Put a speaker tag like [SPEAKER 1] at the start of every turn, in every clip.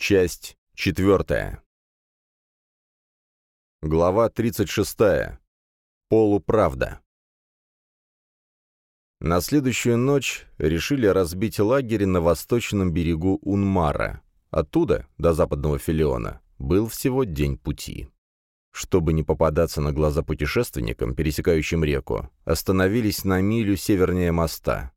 [SPEAKER 1] Часть четвертая. Глава 36. Полуправда. На следующую ночь решили разбить лагерь на восточном берегу Унмара. Оттуда, до западного Филиона, был всего день пути. Чтобы не попадаться на глаза путешественникам, пересекающим реку, остановились на милю севернее моста.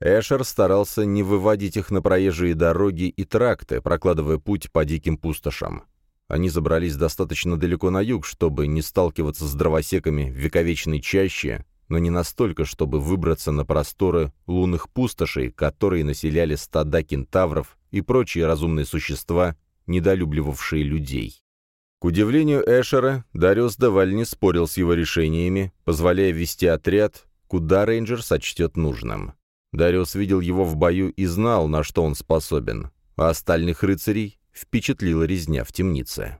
[SPEAKER 1] Эшер старался не выводить их на проезжие дороги и тракты, прокладывая путь по диким пустошам. Они забрались достаточно далеко на юг, чтобы не сталкиваться с дровосеками в вековечной чаще, но не настолько, чтобы выбраться на просторы лунных пустошей, которые населяли стада кентавров и прочие разумные существа, недолюбливавшие людей. К удивлению Эшера, Дариус Даваль не спорил с его решениями, позволяя вести отряд, куда рейнджер сочтет нужным. Дариус видел его в бою и знал, на что он способен, а остальных рыцарей впечатлила резня в темнице.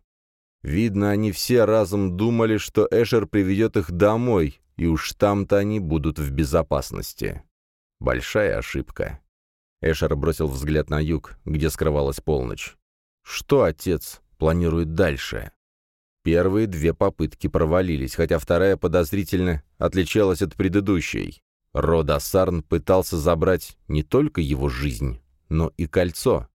[SPEAKER 1] Видно, они все разом думали, что Эшер приведет их домой, и уж там-то они будут в безопасности. Большая ошибка. Эшер бросил взгляд на юг, где скрывалась полночь. Что отец планирует дальше? Первые две попытки провалились, хотя вторая подозрительно отличалась от предыдущей. Рода Сарн пытался забрать не только его жизнь, но и кольцо.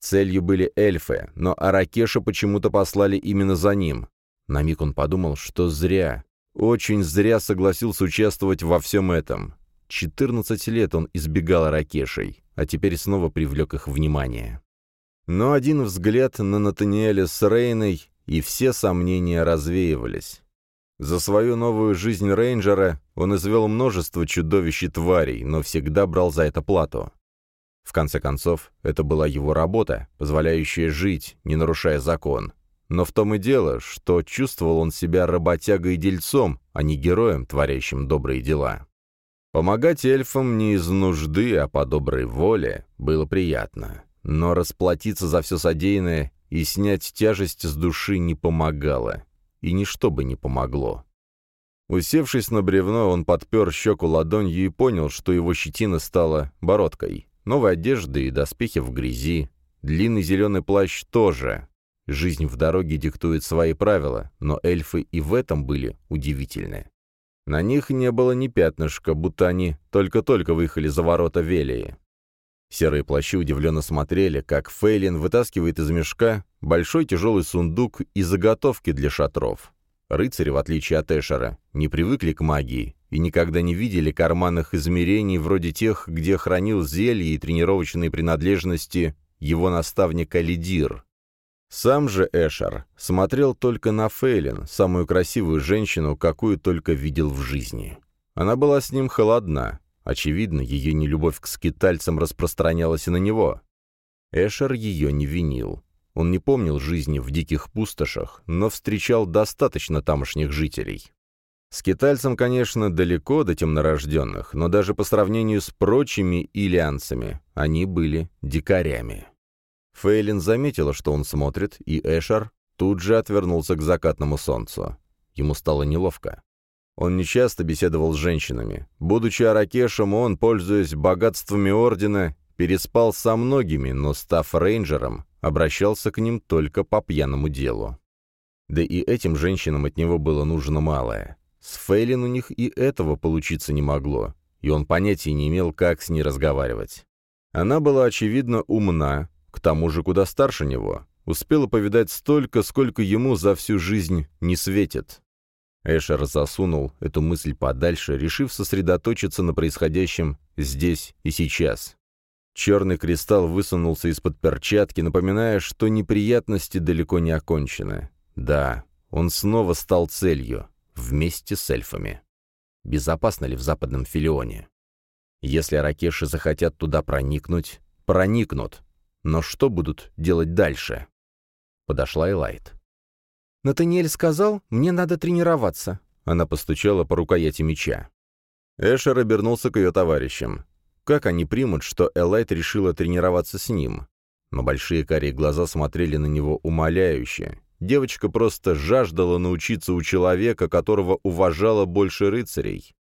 [SPEAKER 1] Целью были эльфы, но Аракеша почему-то послали именно за ним. На миг он подумал, что зря, очень зря согласился участвовать во всем этом. 14 лет он избегал Аракешей, а теперь снова привлек их внимание. Но один взгляд на Натаниэля с Рейной, и все сомнения развеивались. За свою новую жизнь рейнджера он извел множество чудовищ и тварей, но всегда брал за это плату. В конце концов, это была его работа, позволяющая жить, не нарушая закон. Но в том и дело, что чувствовал он себя работягой и дельцом, а не героем, творящим добрые дела. Помогать эльфам не из нужды, а по доброй воле было приятно. Но расплатиться за все содеянное и снять тяжесть с души не помогало и ничто бы не помогло. Усевшись на бревно, он подпер щеку ладонью и понял, что его щетина стала бородкой. Новая одежда и доспехи в грязи. Длинный зеленый плащ тоже. Жизнь в дороге диктует свои правила, но эльфы и в этом были удивительны. На них не было ни пятнышка, будто они только-только выехали за ворота Велии. Серые плащи удивленно смотрели, как Фейлин вытаскивает из мешка большой тяжелый сундук и заготовки для шатров. Рыцари, в отличие от Эшера, не привыкли к магии и никогда не видели карманных измерений вроде тех, где хранил зелья и тренировочные принадлежности его наставник Алидир. Сам же Эшер смотрел только на Фейлин, самую красивую женщину, какую только видел в жизни. Она была с ним холодна, Очевидно, ее нелюбовь к скитальцам распространялась и на него. Эшер ее не винил. Он не помнил жизни в диких пустошах, но встречал достаточно тамошних жителей. Скитальцам, конечно, далеко до темнорожденных, но даже по сравнению с прочими илианцами они были дикарями. Фейлин заметила, что он смотрит, и Эшер тут же отвернулся к закатному солнцу. Ему стало неловко. Он нечасто беседовал с женщинами. Будучи Аракешем, он, пользуясь богатствами Ордена, переспал со многими, но, став рейнджером, обращался к ним только по пьяному делу. Да и этим женщинам от него было нужно малое. С Фейлин у них и этого получиться не могло, и он понятия не имел, как с ней разговаривать. Она была, очевидно, умна, к тому же куда старше него, успела повидать столько, сколько ему за всю жизнь не светит. Эшер засунул эту мысль подальше, решив сосредоточиться на происходящем здесь и сейчас. Черный кристалл высунулся из-под перчатки, напоминая, что неприятности далеко не окончены. Да, он снова стал целью, вместе с эльфами. Безопасно ли в западном Филионе? Если аракеши захотят туда проникнуть, проникнут. Но что будут делать дальше? Подошла Элайт.
[SPEAKER 2] «Натаниэль сказал, мне надо тренироваться».
[SPEAKER 1] Она постучала по рукояти меча. Эшер обернулся к ее товарищам. Как они примут, что Элайт решила тренироваться с ним? Но большие карие глаза смотрели на него умоляюще. Девочка просто жаждала научиться у человека, которого уважала больше рыцарей.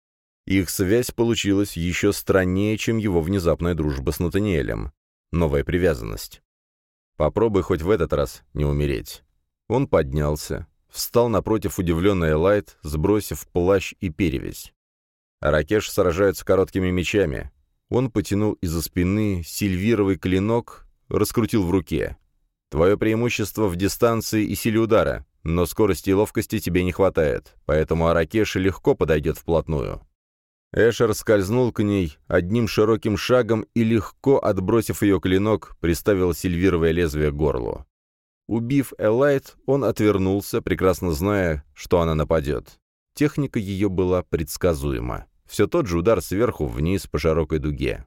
[SPEAKER 1] Их связь получилась еще страннее, чем его внезапная дружба с Натаниэлем. Новая привязанность. Попробуй хоть в этот раз не умереть. Он поднялся, встал напротив удивленный Элайт, сбросив плащ и перевязь. Аракеш сражаются короткими мечами. Он потянул из-за спины сильвировый клинок, раскрутил в руке. Твое преимущество в дистанции и силе удара, но скорости и ловкости тебе не хватает, поэтому Аракеш легко подойдет вплотную. Эшер скользнул к ней одним широким шагом и, легко отбросив ее клинок, приставил сильвировое лезвие к горлу. Убив Элайт, он отвернулся, прекрасно зная, что она нападет. Техника ее была предсказуема. Все тот же удар сверху вниз по широкой дуге.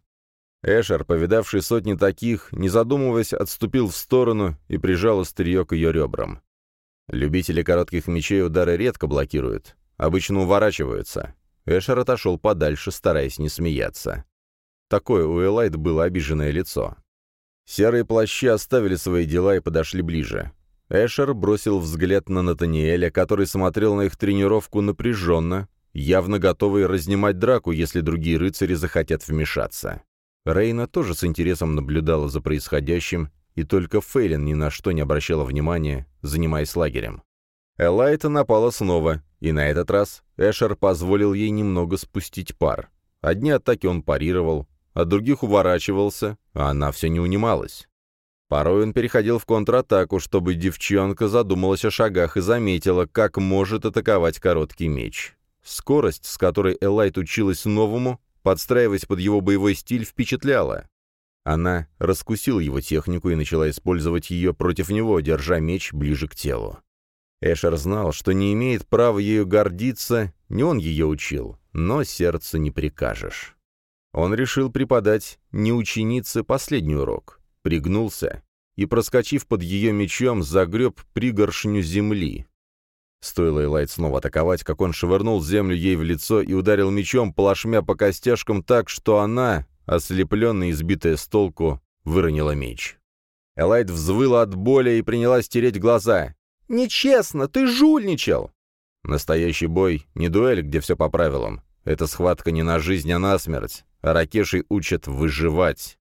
[SPEAKER 1] Эшер, повидавший сотни таких, не задумываясь, отступил в сторону и прижал острие к ее ребрам. Любители коротких мечей удары редко блокируют, обычно уворачиваются. Эшер отошел подальше, стараясь не смеяться. Такое у Элайт было обиженное лицо. Серые плащи оставили свои дела и подошли ближе. Эшер бросил взгляд на Натаниэля, который смотрел на их тренировку напряженно, явно готовый разнимать драку, если другие рыцари захотят вмешаться. Рейна тоже с интересом наблюдала за происходящим, и только Фейлин ни на что не обращала внимания, занимаясь лагерем. Элайта напала снова, и на этот раз Эшер позволил ей немного спустить пар. Одни атаки он парировал, от других уворачивался, а она все не унималась. Порой он переходил в контратаку, чтобы девчонка задумалась о шагах и заметила, как может атаковать короткий меч. Скорость, с которой Элайт училась новому, подстраиваясь под его боевой стиль, впечатляла. Она раскусила его технику и начала использовать ее против него, держа меч ближе к телу. Эшер знал, что не имеет права ею гордиться, не он ее учил, но сердце не прикажешь. Он решил преподать не ученице последний урок, пригнулся и, проскочив под ее мечом, загреб пригоршню земли. Стоило Элайт снова атаковать, как он швырнул землю ей в лицо и ударил мечом, плашмя по костяшкам так, что она, ослепленная и сбитая с толку, выронила меч. Элайт взвыла от боли и принялась тереть глаза. «Нечестно! Ты жульничал!» Настоящий бой — не дуэль, где все по правилам. Это схватка не на жизнь, а на смерть. Ракешей учат выживать.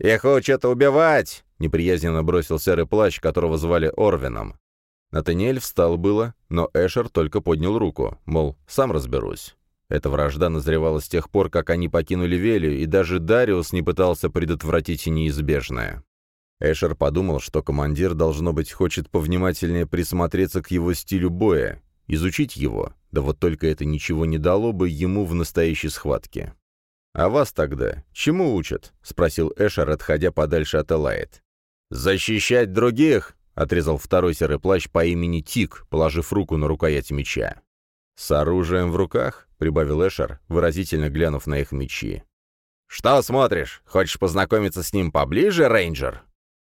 [SPEAKER 1] «Их учат убивать!» — неприязненно бросил серый плащ, которого звали Орвином. Натаниэль встал было, но Эшер только поднял руку, мол, сам разберусь. Эта вражда назревала с тех пор, как они покинули Велию, и даже Дариус не пытался предотвратить неизбежное. Эшер подумал, что командир, должно быть, хочет повнимательнее присмотреться к его стилю боя, изучить его, да вот только это ничего не дало бы ему в настоящей схватке. «А вас тогда чему учат?» — спросил Эшер, отходя подальше от Элайт. «Защищать других!» — отрезал второй серый плащ по имени Тик, положив руку на рукоять меча. «С оружием в руках?» — прибавил Эшер, выразительно глянув на их мечи. «Что смотришь? Хочешь познакомиться с ним поближе, рейнджер?»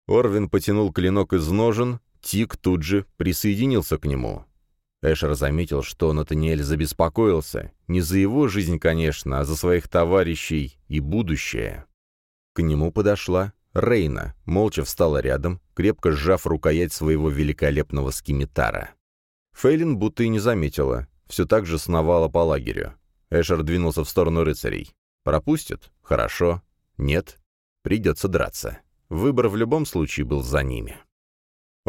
[SPEAKER 1] Орвин потянул клинок из ножен, Тик тут же присоединился к нему. Эшер заметил, что Натаниэль забеспокоился. Не за его жизнь, конечно, а за своих товарищей и будущее. К нему подошла Рейна, молча встала рядом, крепко сжав рукоять своего великолепного скимитара. Фейлин будто и не заметила, все так же сновала по лагерю. Эшер двинулся в сторону рыцарей. Пропустят? Хорошо. Нет? Придется драться. Выбор в любом случае был за ними.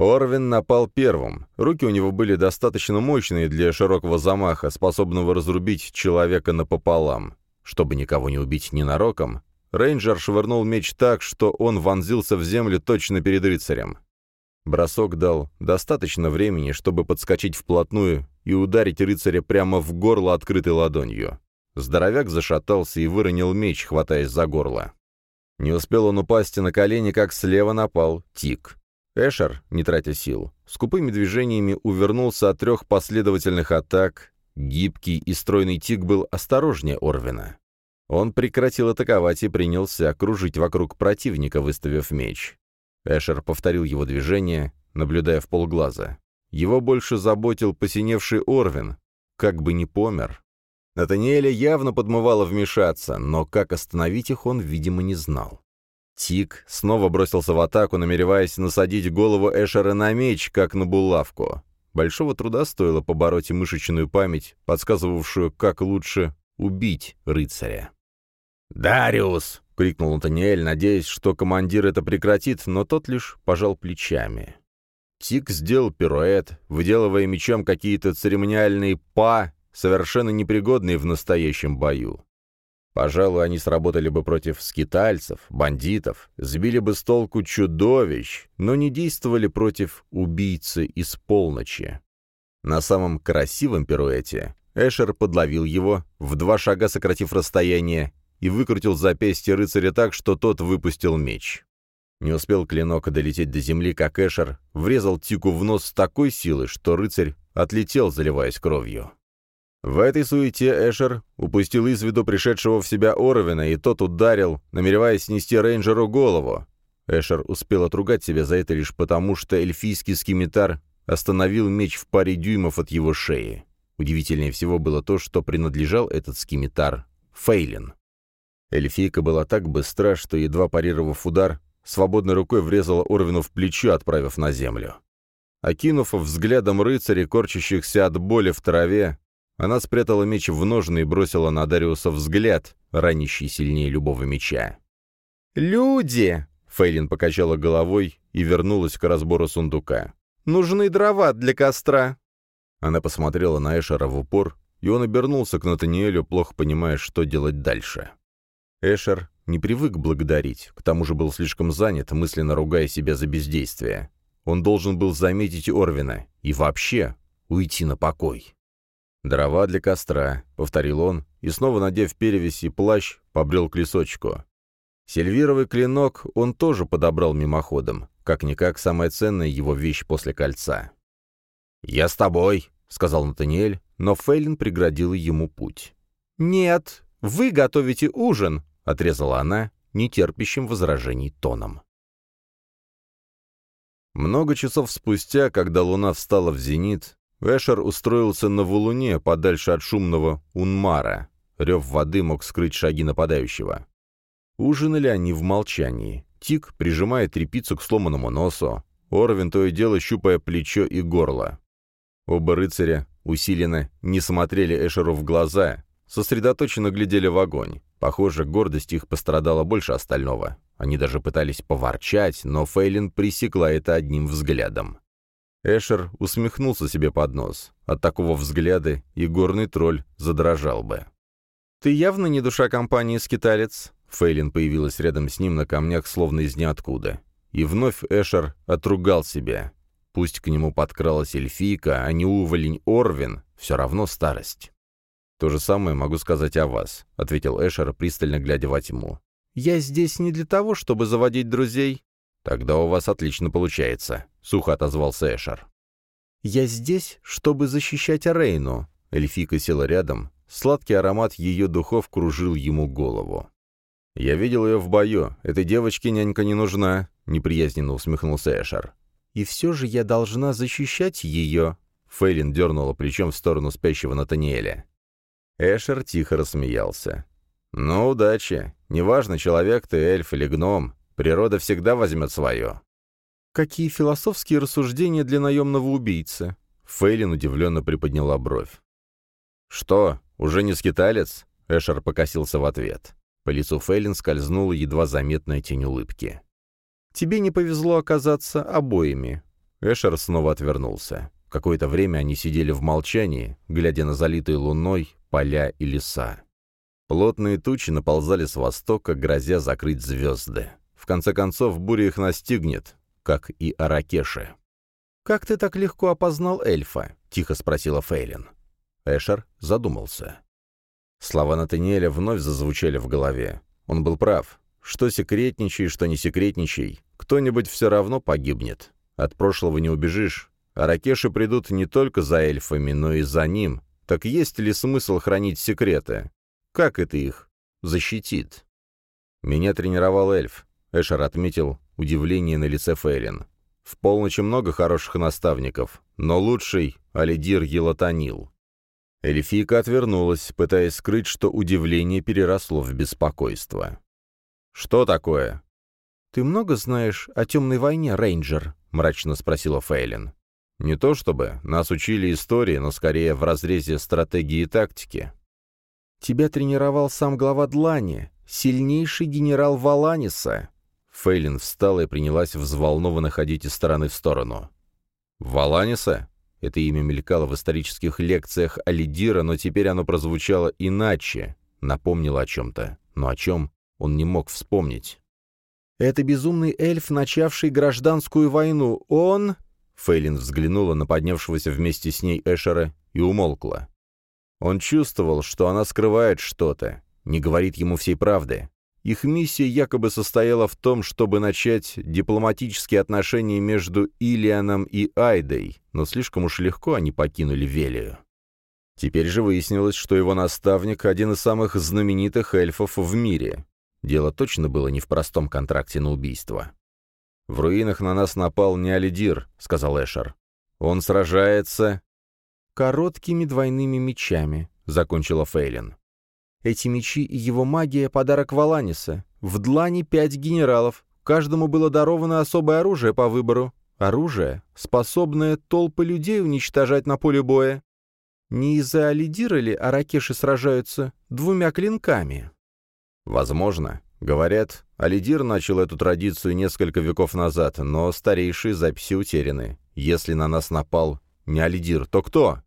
[SPEAKER 1] Орвин напал первым. Руки у него были достаточно мощные для широкого замаха, способного разрубить человека напополам. Чтобы никого не убить ненароком, рейнджер швырнул меч так, что он вонзился в землю точно перед рыцарем. Бросок дал достаточно времени, чтобы подскочить вплотную и ударить рыцаря прямо в горло открытой ладонью. Здоровяк зашатался и выронил меч, хватаясь за горло. Не успел он упасть на колени, как слева напал Тик. Эшер, не тратя сил, скупыми движениями увернулся от трех последовательных атак. Гибкий и стройный Тик был осторожнее Орвина. Он прекратил атаковать и принялся окружить вокруг противника, выставив меч. Эшер повторил его движение, наблюдая в полглаза. Его больше заботил посиневший Орвин, как бы не помер. Натаниэля явно подмывало вмешаться, но как остановить их он, видимо, не знал. Тик снова бросился в атаку, намереваясь насадить голову Эшера на меч, как на булавку. Большого труда стоило побороть мышечную память, подсказывавшую, как лучше убить рыцаря. «Дариус!» — крикнул Натаниэль, надеясь, что командир это прекратит, но тот лишь пожал плечами. Тик сделал пируэт, выделывая мечом какие-то церемониальные «па», совершенно непригодные в настоящем бою. Пожалуй, они сработали бы против скитальцев, бандитов, сбили бы с толку чудовищ, но не действовали против убийцы из полночи. На самом красивом пируэте Эшер подловил его, в два шага сократив расстояние, и выкрутил запястье рыцаря так, что тот выпустил меч. Не успел клинок долететь до земли, как Эшер врезал Тику в нос с такой силой, что рыцарь отлетел, заливаясь кровью. В этой суете Эшер упустил из виду пришедшего в себя Оровина, и тот ударил, намереваясь снести рейнджеру голову. Эшер успел отругать себя за это лишь потому, что эльфийский скимитар остановил меч в паре дюймов от его шеи. Удивительнее всего было то, что принадлежал этот скимитар Фейлин. Эльфийка была так быстра, что, едва парировав удар, свободной рукой врезала Орвину в плечо, отправив на землю. Окинув взглядом рыцарей, корчащихся от боли в траве, она спрятала меч в ножны и бросила на Дариуса взгляд, ранящий сильнее любого меча.
[SPEAKER 2] «Люди!»
[SPEAKER 1] — Фейлин покачала головой и вернулась к разбору сундука.
[SPEAKER 2] «Нужны дрова для костра!»
[SPEAKER 1] Она посмотрела на Эшера в упор, и он обернулся к Натаниэлю, плохо понимая, что делать дальше. Эшер не привык благодарить, к тому же был слишком занят, мысленно ругая себя за бездействие. Он должен был заметить Орвина и вообще уйти на покой. «Дрова для костра», — повторил он, и снова, надев перевесь и плащ, побрел к лесочку. Сильвировый клинок он тоже подобрал мимоходом, как-никак самая ценная его вещь после кольца. «Я с тобой», — сказал Натаниэль, но Фейлин преградила ему путь.
[SPEAKER 2] «Нет, вы готовите ужин», — отрезала она
[SPEAKER 1] нетерпящим возражений тоном. Много часов спустя, когда луна встала в зенит, Эшер устроился на валуне подальше от шумного Унмара. Рев воды мог скрыть шаги нападающего. Ужинали они в молчании. Тик, прижимая трепицу к сломанному носу, Орвин то и дело щупая плечо и горло. Оба рыцаря усиленно не смотрели Эшеру в глаза, сосредоточенно глядели в огонь. Похоже, гордость их пострадала больше остального. Они даже пытались поворчать, но Фейлин пресекла это одним взглядом. Эшер усмехнулся себе под нос. От такого взгляда и горный тролль задрожал бы.
[SPEAKER 2] «Ты явно не душа компании, скиталец?»
[SPEAKER 1] Фейлин появилась рядом с ним на камнях, словно из ниоткуда. И вновь Эшер отругал себя. Пусть к нему подкралась эльфийка, а не уволень Орвин, все равно старость. «То же самое могу сказать о вас», — ответил Эшер, пристально глядя во тьму.
[SPEAKER 2] «Я здесь не для того, чтобы заводить друзей».
[SPEAKER 1] «Тогда у вас отлично получается», — сухо отозвался Эшер.
[SPEAKER 2] «Я здесь, чтобы защищать Рейну».
[SPEAKER 1] Эльфика села рядом. Сладкий аромат ее духов кружил ему голову. «Я видел ее в бою. Этой девочке нянька не нужна», — неприязненно усмехнулся Эшер.
[SPEAKER 2] «И все же я должна защищать ее».
[SPEAKER 1] Фейлин дернула плечом в сторону спящего Натаниэля. Эшер тихо рассмеялся. «Ну, удачи. Неважно, человек ты, эльф или гном, природа всегда возьмет свое».
[SPEAKER 2] «Какие философские рассуждения для наемного убийцы?»
[SPEAKER 1] Фейлин удивленно приподняла бровь. «Что, уже не скиталец?» Эшер покосился в ответ. По лицу Фейлин скользнула едва заметная тень улыбки.
[SPEAKER 2] «Тебе не повезло оказаться обоими».
[SPEAKER 1] Эшер снова отвернулся. Какое-то время они сидели в молчании, глядя на залитые луной поля и леса. Плотные тучи наползали с востока, грозя закрыть звезды. В конце концов, буря их настигнет, как и Аракеши.
[SPEAKER 2] «Как ты так легко опознал эльфа?»
[SPEAKER 1] — тихо спросила Фейлин. Эшер задумался. Слова Натаниэля вновь зазвучали в голове. Он был прав. Что секретничай, что не секретничай, кто-нибудь все равно погибнет. От прошлого не убежишь, а Ракеши придут не только за эльфами, но и за ним. Так есть ли смысл хранить секреты? Как это их защитит? Меня тренировал эльф. Эшер отметил удивление на лице Фейлин. В полночи много хороших наставников, но лучший — Алидир Елатанил. Эльфийка отвернулась, пытаясь скрыть, что удивление переросло в беспокойство. «Что такое?»
[SPEAKER 2] «Ты много знаешь о темной войне, рейнджер?» — мрачно спросила Фейлин.
[SPEAKER 1] Не то чтобы, нас учили истории, но скорее в разрезе стратегии и тактики.
[SPEAKER 2] Тебя тренировал сам глава Длани, сильнейший генерал Валаниса».
[SPEAKER 1] Фейлин встала и принялась взволнованно ходить из стороны в сторону. «Валаниса?» Это имя мелькало в исторических лекциях Алидира, но теперь оно прозвучало иначе, напомнило о чем-то. Но о чем он не мог вспомнить.
[SPEAKER 2] «Это безумный эльф, начавший гражданскую войну. Он...»
[SPEAKER 1] Фейлин взглянула на поднявшегося вместе с ней Эшера и умолкла. Он чувствовал, что она скрывает что-то, не говорит ему всей правды. Их миссия якобы состояла в том, чтобы начать дипломатические отношения между Илианом и Айдой, но слишком уж легко они покинули Велию. Теперь же выяснилось, что его наставник — один из самых знаменитых эльфов в мире. Дело точно было не в простом контракте на убийство. «В руинах на нас напал не Алидир», — сказал Эшер. «Он сражается...»
[SPEAKER 2] «Короткими двойными мечами», — закончила Фейлин. Эти мечи и его магия — подарок Валаниса. В длани пять генералов. Каждому было даровано особое оружие по выбору. Оружие, способное толпы людей уничтожать на поле боя. Не из-за Алидира ли аракеши сражаются двумя клинками?
[SPEAKER 1] Возможно. Говорят, Алидир начал эту традицию несколько веков назад, но старейшие записи утеряны. Если на нас напал не Алидир, то кто?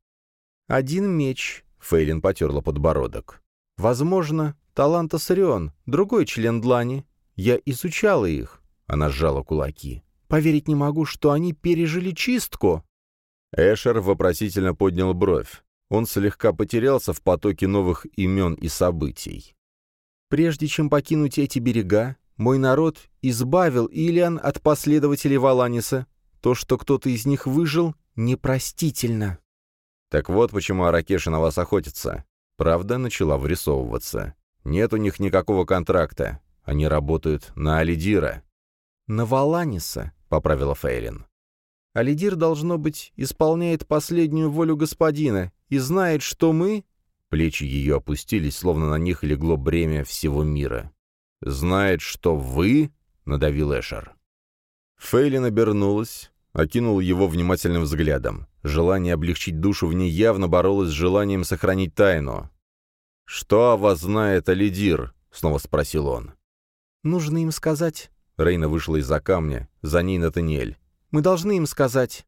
[SPEAKER 2] Один меч.
[SPEAKER 1] Фейлин потерла подбородок.
[SPEAKER 2] Возможно, Таланта Сарион, другой член Длани. Я изучала их. Она сжала кулаки. Поверить не могу, что они пережили чистку.
[SPEAKER 1] Эшер вопросительно поднял бровь. Он слегка потерялся в потоке новых имен и событий.
[SPEAKER 2] Прежде чем покинуть эти берега, мой народ избавил Илиан от последователей Валаниса. То, что кто-то из них выжил, непростительно.
[SPEAKER 1] Так вот почему Аракеши на вас охотятся. Правда начала вырисовываться. Нет у них никакого контракта. Они работают на Алидира.
[SPEAKER 2] «На Валаниса», — поправила Фейлин. «Алидир, должно быть, исполняет последнюю волю господина и знает, что мы...»
[SPEAKER 1] Плечи ее опустились, словно на них легло бремя всего мира. «Знает, что вы...» — надавил Эшер. Фейлин обернулась, окинул его внимательным взглядом. Желание облегчить душу в ней явно боролось с желанием сохранить тайну. «Что о вас знает Алидир?» — снова спросил он.
[SPEAKER 2] «Нужно им сказать».
[SPEAKER 1] Рейна вышла из-за камня, за ней Натаниэль.
[SPEAKER 2] «Мы должны им сказать».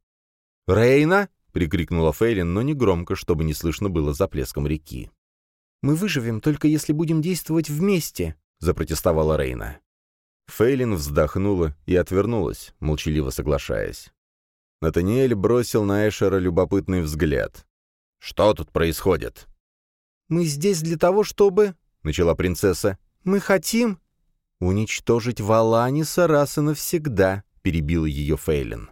[SPEAKER 1] «Рейна!» — прикрикнула Фейлин, но не громко, чтобы не слышно было за плеском реки.
[SPEAKER 2] «Мы выживем, только если будем действовать вместе», — запротестовала Рейна.
[SPEAKER 1] Фейлин вздохнула и отвернулась, молчаливо соглашаясь. Натаниэль бросил на Эшера любопытный взгляд. «Что тут происходит?»
[SPEAKER 2] «Мы здесь для того, чтобы...» — начала принцесса. «Мы хотим...» «Уничтожить Валаниса раз и навсегда», — перебил ее Фейлин.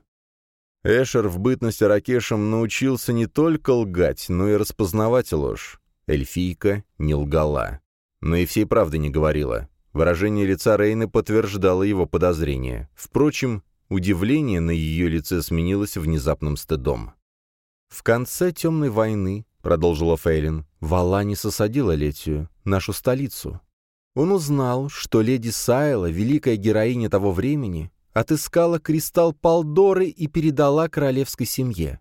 [SPEAKER 1] Эшер в бытности Ракешем научился не только лгать, но и распознавать ложь. Эльфийка не лгала. Но и всей правды не говорила. Выражение лица Рейны подтверждало его подозрения. Впрочем, Удивление на ее лице сменилось внезапным стыдом.
[SPEAKER 2] «В конце темной войны», — продолжила Фейлин, — «Валанис осадила Летию, нашу столицу. Он узнал, что леди Сайла, великая героиня того времени, отыскала кристалл Палдоры и передала королевской семье.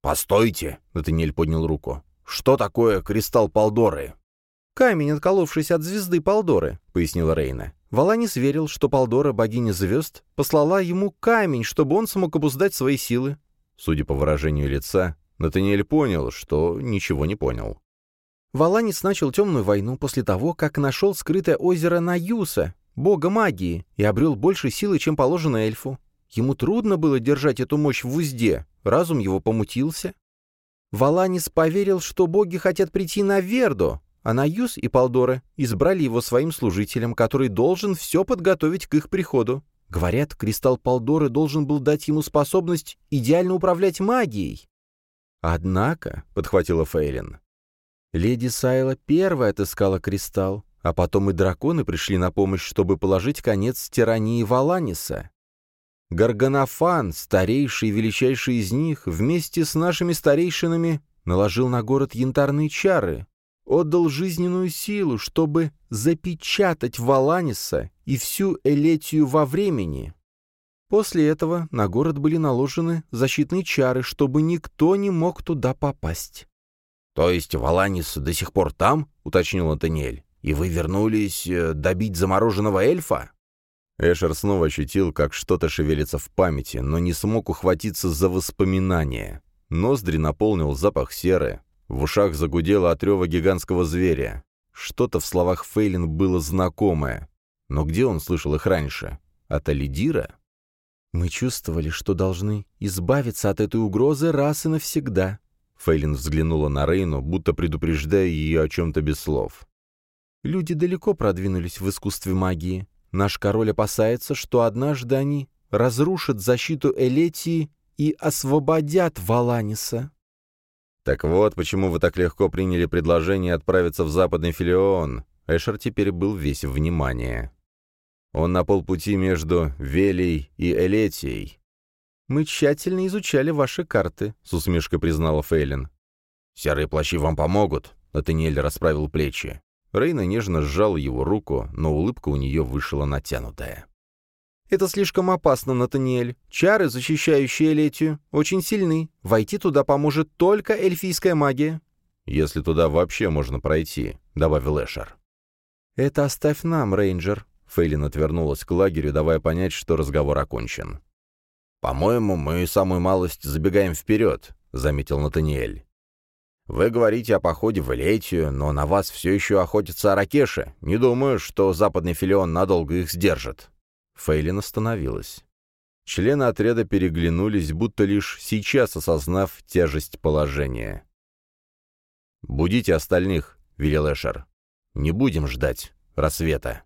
[SPEAKER 1] «Постойте!» — Натаниэль поднял руку. «Что такое кристалл Палдоры?»
[SPEAKER 2] «Камень, отколовшийся от звезды Палдоры», — пояснила Рейна. Валанис верил, что Палдора, богиня звезд, послала ему камень, чтобы он смог обуздать свои силы.
[SPEAKER 1] Судя по выражению лица, Натаниэль понял, что ничего не понял.
[SPEAKER 2] Валанис начал темную войну после того, как нашел скрытое озеро Наюса, бога магии, и обрел больше силы, чем положено эльфу. Ему трудно было держать эту мощь в узде, разум его помутился. Валанис поверил, что боги хотят прийти на Верду, а Наюс и Палдора избрали его своим служителем, который должен все подготовить к их приходу. Говорят, кристалл Палдоры должен был дать ему способность идеально управлять магией. Однако, — подхватила Фейлин, — леди Сайла первая отыскала кристалл, а потом и драконы пришли на помощь, чтобы положить конец тирании Валаниса. Гарганофан, старейший и величайший из них, вместе с нашими старейшинами наложил на город янтарные чары, отдал жизненную силу, чтобы запечатать Валаниса и всю Элетию во времени. После этого на город были наложены защитные чары, чтобы никто не мог туда попасть.
[SPEAKER 1] — То есть Валанис до сих пор там? — уточнил Натаниэль. И вы вернулись э, добить замороженного эльфа?» Эшер снова ощутил, как что-то шевелится в памяти, но не смог ухватиться за воспоминания. Ноздри наполнил запах серы, в ушах загудело от рева гигантского зверя. Что-то в словах Фейлин было знакомое. Но где он слышал их раньше? От Алидира?
[SPEAKER 2] «Мы чувствовали, что должны избавиться от этой угрозы раз и навсегда».
[SPEAKER 1] Фейлин взглянула на Рейну, будто предупреждая ее о чем-то без слов.
[SPEAKER 2] «Люди далеко продвинулись в искусстве магии. Наш король опасается, что однажды они разрушат защиту Элетии и освободят Валаниса».
[SPEAKER 1] «Так вот, почему вы так легко приняли предложение отправиться в западный филион?» Эшер теперь был весь внимание. Он на полпути между Велей и Элетией.
[SPEAKER 2] «Мы тщательно изучали ваши карты», — с усмешкой признала Фейлин.
[SPEAKER 1] «Серые плащи вам помогут», — Натаниэль расправил плечи. Рейна нежно сжал его руку, но улыбка у нее вышла натянутая.
[SPEAKER 2] «Это слишком опасно, Натаниэль. Чары, защищающие Элетию, очень сильны. Войти туда поможет только эльфийская магия».
[SPEAKER 1] «Если туда вообще можно пройти», — добавил Эшер.
[SPEAKER 2] «Это оставь нам, рейнджер», Фейлин отвернулась к лагерю, давая понять, что разговор окончен.
[SPEAKER 1] «По-моему, мы самую малость забегаем вперед», — заметил Натаниэль. «Вы говорите о походе в Элетию, но на вас все еще охотятся аракеши. Не думаю, что западный филион надолго их сдержит».
[SPEAKER 2] Фейлин остановилась.
[SPEAKER 1] Члены отряда переглянулись, будто лишь сейчас осознав тяжесть положения. «Будите остальных», — велел Эшер. «Не будем ждать рассвета».